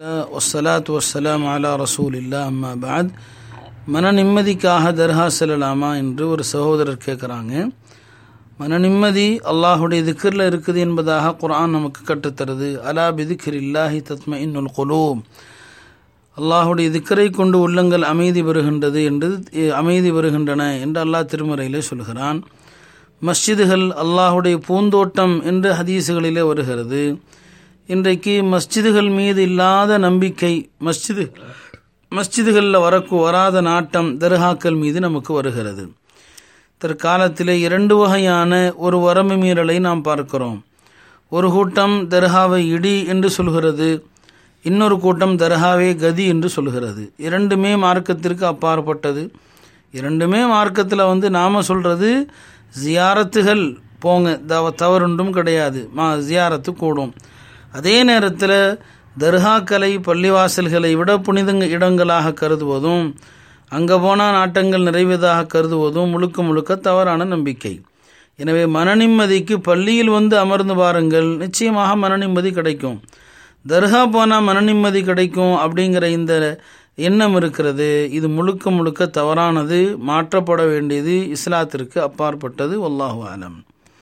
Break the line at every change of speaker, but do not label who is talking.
வஸ்ஸலாத்து வஸ்ஸலாம் அலா ரசூலில்லா அம்மா பாத் மன நிம்மதிக்காக தர்கா செல்லலாமா என்று ஒரு சகோதரர் கேட்குறாங்க மன நிம்மதி அல்லாஹுடைய திக்கரில் இருக்குது என்பதாக குரான் நமக்கு கற்றுத்தருது. அலா பிதிக்கிர் இல்லாஹி தத்ம இன்னுல் குலூம் அல்லாஹுடைய திக்கரை கொண்டு உள்ளங்கள் அமைதி பெறுகின்றது என்று அமைதி பெறுகின்றன என்று அல்லாஹ் திருமறையிலே சொல்கிறான். மஸ்ஜிதுகள் அல்லாஹுடைய பூந்தோட்டம் என்று ஹதீஸுகளிலே வருகிறது. இன்றைக்கு மஸ்ஜிதுகள் மீது இல்லாத நம்பிக்கை மஸ்ஜிது மஸ்ஜிதுகளில் வரக்கு வராத நாட்டம் தர்காக்கள் மீது நமக்கு வருகிறது. தற்காலத்திலே இரண்டு வகையான ஒரு வரம்பு மீறலை நாம் பார்க்கிறோம். ஒரு கூட்டம் தர்காவை இடி என்று சொல்கிறது இன்னொரு கூட்டம் தர்காவே கதி என்று சொல்கிறது. இரண்டுமே மார்க்கத்திற்கு அப்பாற்பட்டது. இரண்டுமே மார்க்கத்தில் வந்து நாம் சொல்கிறது ஜியாரத்துகள் போங்க தவ தவறுண்டும் கிடையாது. மா ஜியாரத்து கூடும். அதே நேரத்தில் தர்காக்களை பள்ளிவாசல்களை விட புனித இடங்களாக கருதுவதும் அங்கே போனால் நாட்டங்கள் நிறைவதாக கருதுவதும் முழுக்க முழுக்க தவறான நம்பிக்கை. எனவே மன நிம்மதிக்கு பள்ளியில் வந்து அமர்ந்து பாருங்கள். நிச்சயமாக மன நிம்மதி கிடைக்கும். தர்கா போனால் மன நிம்மதி கிடைக்கும் அப்படிங்கிற இந்த எண்ணம் இருக்கிறது. இது முழுக்க முழுக்க தவறானது மாற்றப்பட வேண்டியது இஸ்லாத்திற்கு அப்பாற்பட்டது. ஒல்லாஹு ஆலம்